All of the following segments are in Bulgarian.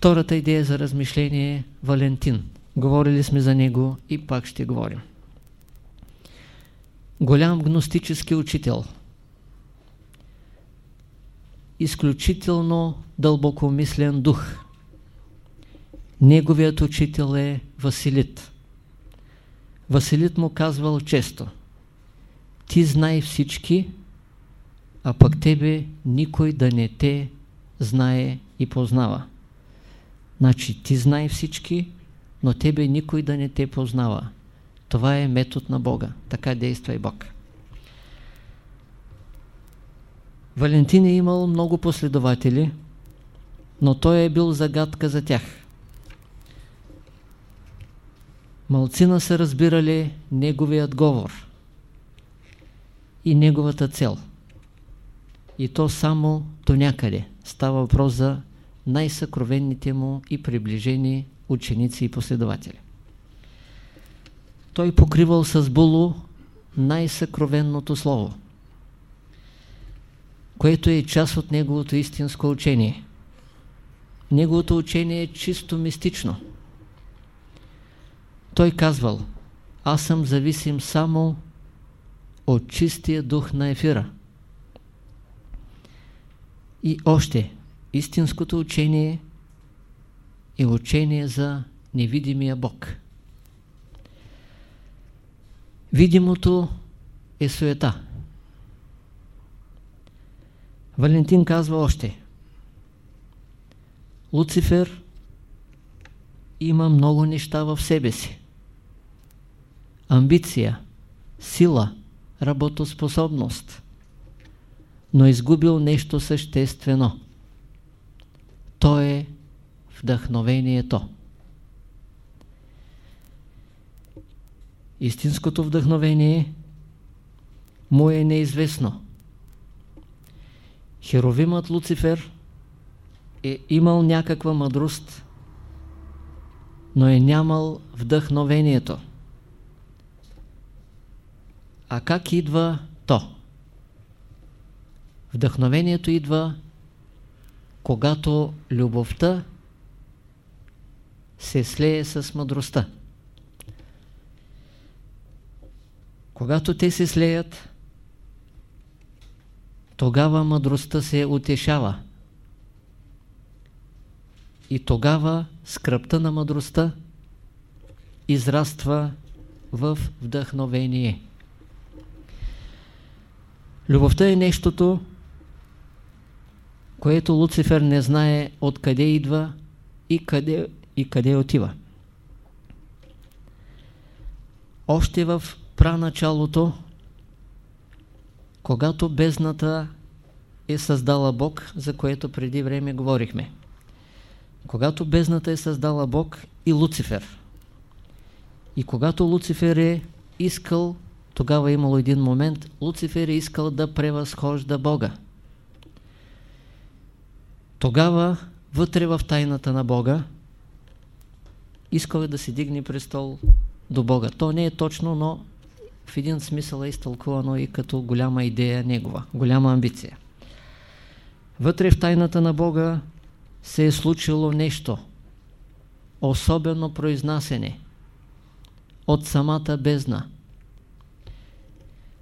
Втората идея за размишление е Валентин. Говорили сме за него и пак ще говорим. Голям гностически учител. Изключително дълбокомислен дух. Неговият учител е Василит. Василит му казвал често Ти знай всички, а пък тебе никой да не те знае и познава. Значи ти знай всички, но тебе никой да не те познава. Това е метод на Бога. Така действа и Бог. Валентин е имал много последователи, но той е бил загадка за тях. Малцина са разбирали неговият говор и неговата цел. И то само до някъде. Става въпрос за най-съкровенните му и приближени ученици и последователи. Той покривал с було най-съкровенното слово, което е част от неговото истинско учение. Неговото учение е чисто мистично. Той казвал, аз съм зависим само от чистия дух на ефира. И още, истинското учение е учение за невидимия Бог. Видимото е суета. Валентин казва още Луцифер има много неща в себе си. Амбиция, сила, работоспособност, но изгубил нещо съществено. То е вдъхновението. Истинското вдъхновение му е неизвестно. Херовимът Луцифер е имал някаква мъдрост, но е нямал вдъхновението. А как идва то? Вдъхновението идва, когато любовта се слее с мъдростта. Когато те се слеят, тогава мъдростта се утешава. И тогава скръпта на мъдростта израства в вдъхновение. Любовта е нещото, което Луцифер не знае откъде идва и къде, и къде отива. Още в праначалото, когато бездната е създала Бог, за което преди време говорихме. Когато бездната е създала Бог и Луцифер. И когато Луцифер е искал, тогава е имало един момент, Луцифер е искал да превъзхожда Бога. Тогава, вътре в тайната на Бога, искал е да се дигне престол до Бога. То не е точно, но в един смисъл е изтълкувано и като голяма идея негова, голяма амбиция. Вътре в тайната на Бога се е случило нещо, особено произнасене от самата бездна,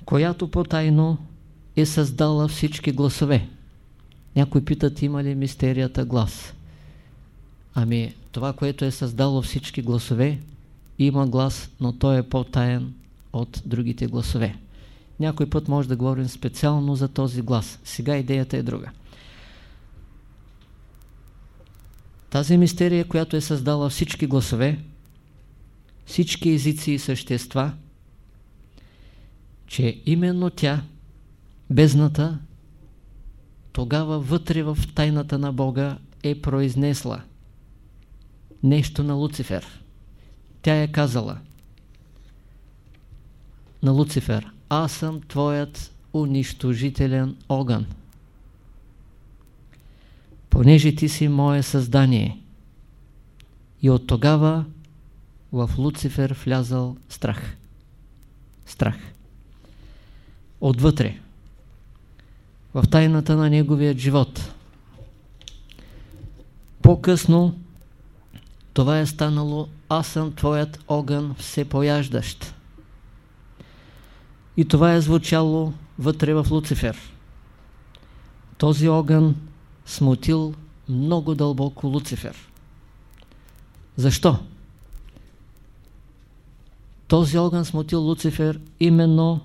която по-тайно е създала всички гласове. Някои питат, има ли мистерията глас? Ами, това, което е създало всички гласове, има глас, но той е по-таен от другите гласове. Някой път може да говорим специално за този глас. Сега идеята е друга. Тази мистерия, която е създала всички гласове, всички езици и същества, че именно тя, бездната, тогава вътре в тайната на Бога е произнесла нещо на Луцифер. Тя е казала на Луцифер, аз съм твоят унищожителен огън. Понеже ти си мое създание. И от тогава в Луцифер влязал страх. Страх. Отвътре. В тайната на неговият живот. По-късно Това е станало аз съм твоят огън всепояждащ. И това е звучало вътре в Луцифер. Този огън смутил много дълбоко Луцифер. Защо? Този огън смутил Луцифер именно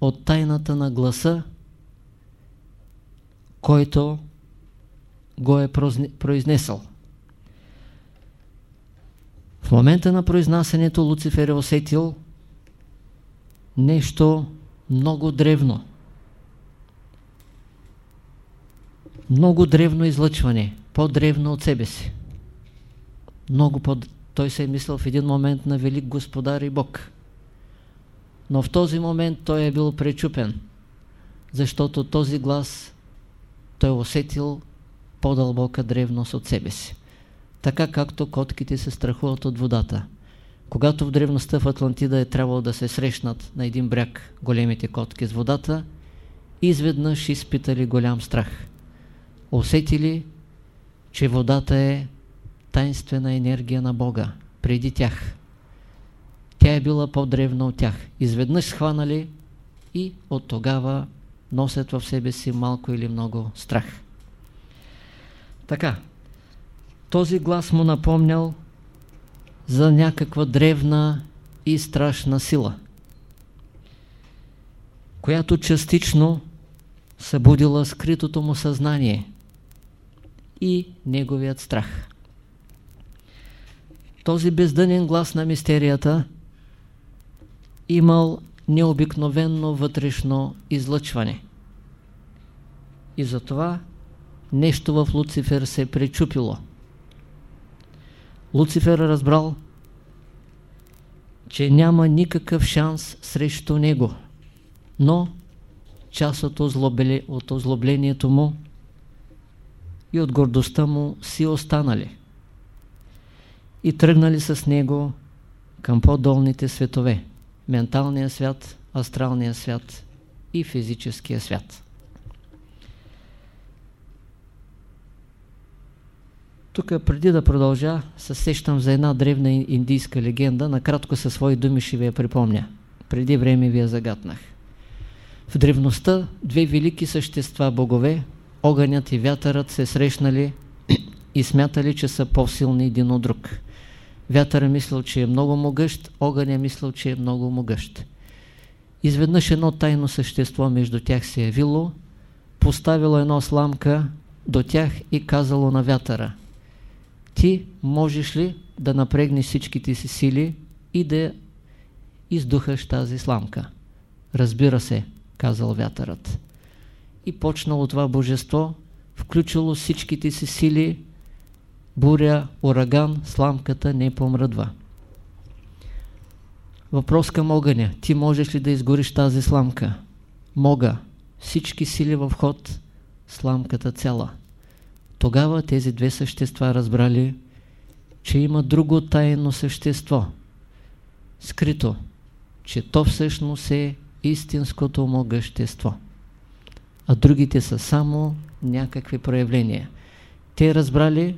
от тайната на гласа, който го е произнесъл. В момента на произнасянето Луцифер е усетил нещо много древно. Много древно излъчване, по-древно от себе си. Много по той се е мислил в един момент на велик господар и Бог. Но в този момент той е бил пречупен, защото този глас той е усетил по-дълбока древност от себе си. Така както котките се страхуват от водата. Когато в древността в Атлантида е трябвало да се срещнат на един бряг големите котки с водата, изведнъж изпитали голям страх. Усетили, че водата е тайнствена енергия на Бога преди тях. Тя е била по-древна от тях. Изведнъж схванали и от тогава носят в себе си малко или много страх. Така, този глас му напомнял за някаква древна и страшна сила, която частично събудила скритото му съзнание и неговият страх. Този бездънен глас на мистерията имал необикновенно вътрешно излъчване. И затова нещо в Луцифер се е пречупило. Луцифер е разбрал, че няма никакъв шанс срещу него, но част от, от озлоблението му и от гордостта му си останали и тръгнали с него към по-долните светове – менталния свят, астралния свят и физическия свят. Тук преди да продължа, се сещам за една древна индийска легенда, накратко със свои думи ще ви я припомня. Преди време ви я загатнах. В древността две велики същества богове, огънят и вятърът се срещнали и смятали, че са по-силни един от друг. Вятър е мислил, че е много могъщ, огън е мислил, че е много могъщ. Изведнъж едно тайно същество между тях се явило, поставило едно сламка до тях и казало на вятъра ти можеш ли да напрегнеш всичките си сили и да издухаш тази сламка? Разбира се, казал вятърът. И почнало това божество, включило всичките си сили, буря, ураган, сламката не помръдва. Въпрос към огъня. Ти можеш ли да изгориш тази сламка? Мога. Всички сили в ход, сламката цяла. Тогава тези две същества разбрали, че има друго тайно същество, скрито, че то всъщност е истинското могъщество, а другите са само някакви проявления. Те разбрали,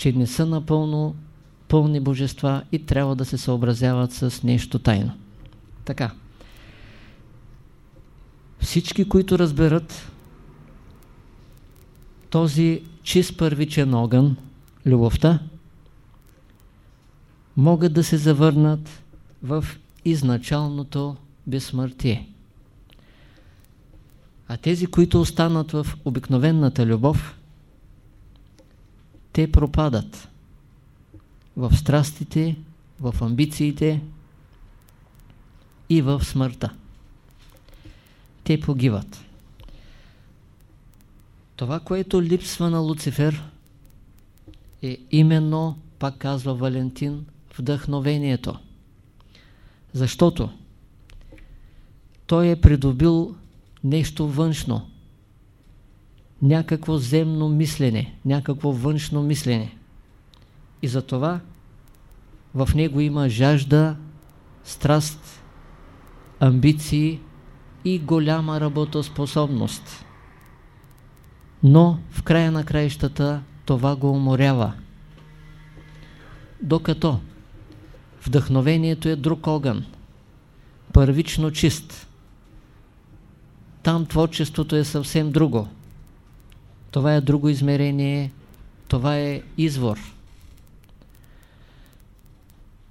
че не са напълно пълни божества и трябва да се съобразяват с нещо тайно. Така. Всички, които разберат този чист първичен огън, любовта, могат да се завърнат в изначалното безсмъртие. А тези, които останат в обикновената любов, те пропадат в страстите, в амбициите и в смъртта. Те погиват. Това, което липсва на Луцифер, е именно, пак казва Валентин, вдъхновението. Защото той е придобил нещо външно, някакво земно мислене, някакво външно мислене. И затова в него има жажда, страст, амбиции и голяма работоспособност но в края на краищата това го уморява. докато вдъхновението е друг огън, първично чист. Там творчеството е съвсем друго. Това е друго измерение, това е извор.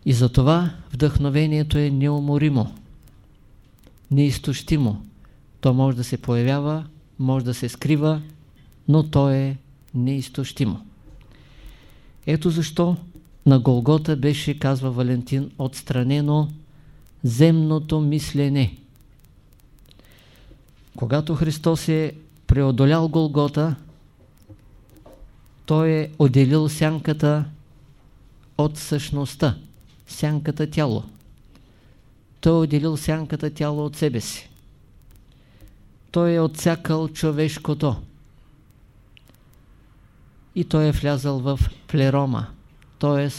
И затова вдъхновението е неуморимо, неизтощимо. То може да се появява, може да се скрива, но то е неизтощимо. Ето защо на Голгота беше, казва Валентин, отстранено земното мислене. Когато Христос е преодолял Голгота, той е отделил сянката от същността, сянката тяло. Той е отделил сянката тяло от себе си. Той е отсякал човешкото. И той е влязал в плерома, т.е.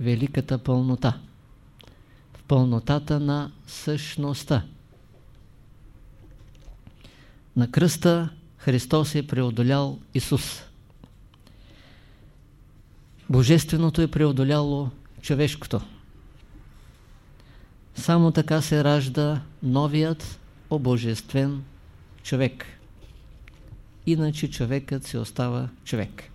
великата пълнота. В пълнотата на същността. На кръста Христос е преодолял Исус. Божественото е преодоляло човешкото. Само така се ражда новият обожествен човек. Иначе човекът се остава човек.